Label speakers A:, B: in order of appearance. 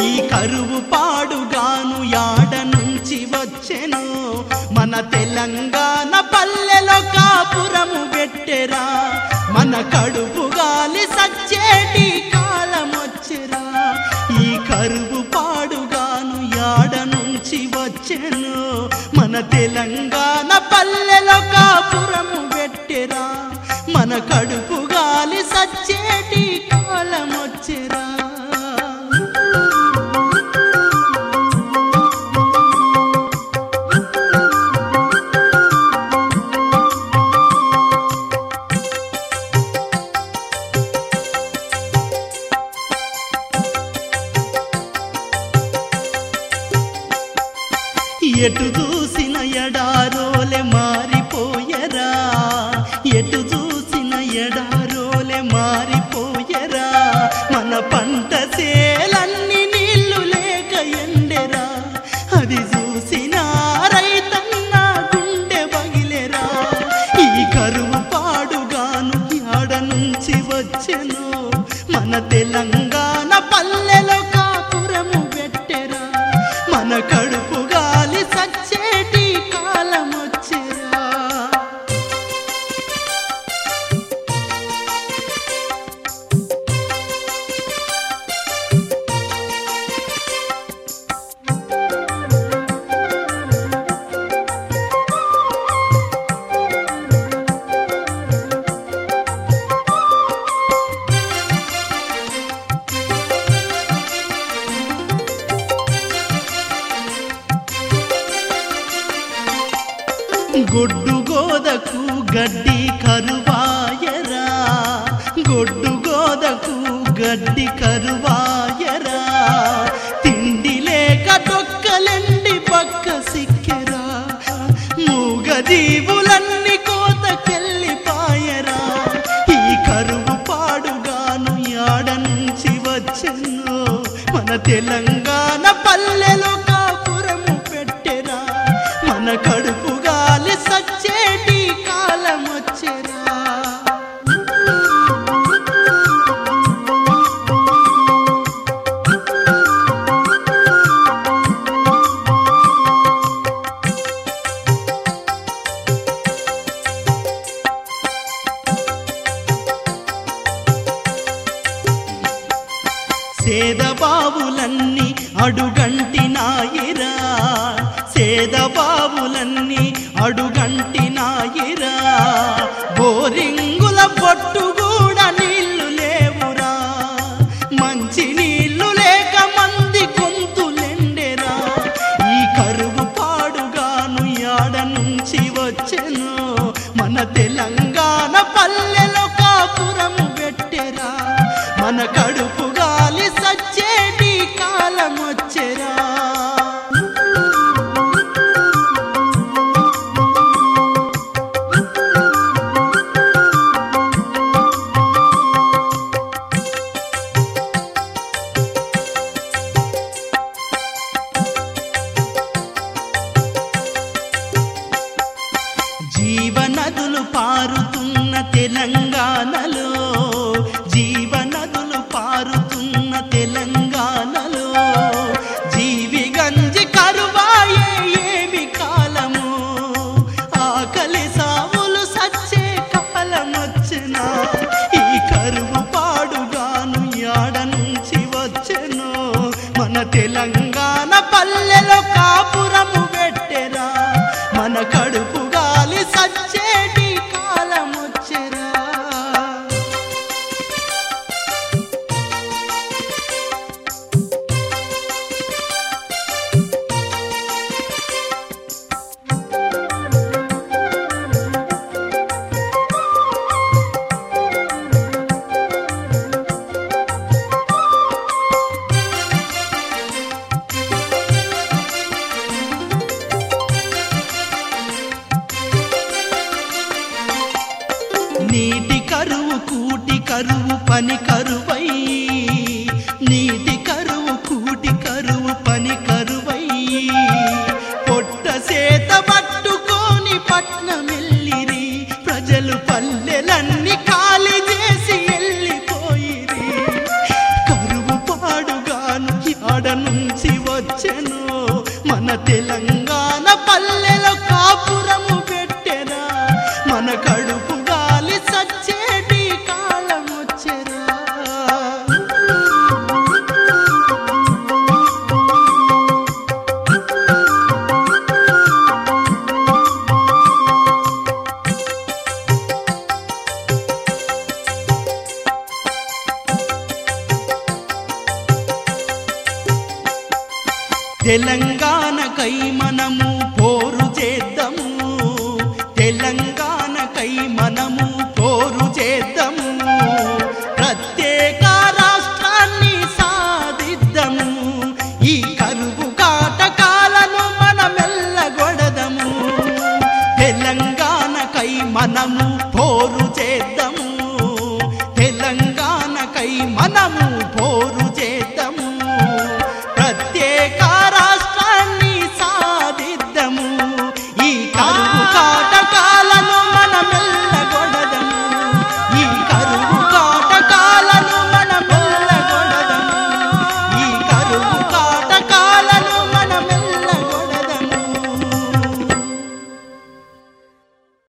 A: ఈ కరువు పాడుగాను యాడ నుంచి వచ్చెను? మన తెలంగాణ పల్లెలో కాపురము పెట్టెరా. మన కడుపు గాలి సచ్చేటి కాలమొచ్చెరా. ఈ కరువు పాడుగాను యాడ నుంచి వచ్చెను? మన తెలంగాణ పల్లెలో కాపురము పెట్టెరా. మన కడుపు గాలి సచ్చేటి కాలమొచ్చె ఎటు చూసిన ఎడారోలే మారి గడ్డి కరువాయరా. గొడ్డు గోదకు గడ్డి కరువాయరా. తిండి లేక డొక్కలెండి పక్క సిక్కెరా. మూగదీవులన్నీ కోతకెళ్ళిపాయరా ఈ కరువు పాడుగాను యాడ నుంచి మన తెలంగాణ పల్లెలో కాపురము పెట్టెరా. మన సేదబావులన్నీ అడుగంటినాయిరా. సేదబావులన్నీ అడుగంటినాయిరా. బోరింగుల పొట్టు తెలంగాణలో జీవనదులు పారుతున్న తెలంగాణలో జీవి గంజి కరువాయే ఏమి కాలము? ఆకలి సాములు సచ్చే కాలమొచ్చెనా ఈ కరువు పాడుగాను యాడ నుంచి వచ్చెను? మన తెలంగాణ పల్లెలో కాపురము పని కరువై నీటి కరువు కూటి కరువు పని కరువై. పొట్ట సేత పట్టుకొని పట్నమెల్లిరి ప్రజలు పల్లెలన్నీ ఖాళీ చేసి వెళ్ళిపోయిరి. కరువు పాడుగాను ఆడ నుంచి వచ్చెను మన తెలంగాణ తెలంగాణకై మనము పోరు చేద్దాము. తెలంగాణకై మనము పోరు చేద్దాము. ప్రత్యేక రాష్ట్రాన్ని సాధిద్దాము. ఈ కరువు కాటకాలను మనమెల్లగొడదము. తెలంగాణకై మనము పోరు చేద్దాము. తెలంగాణకై మనము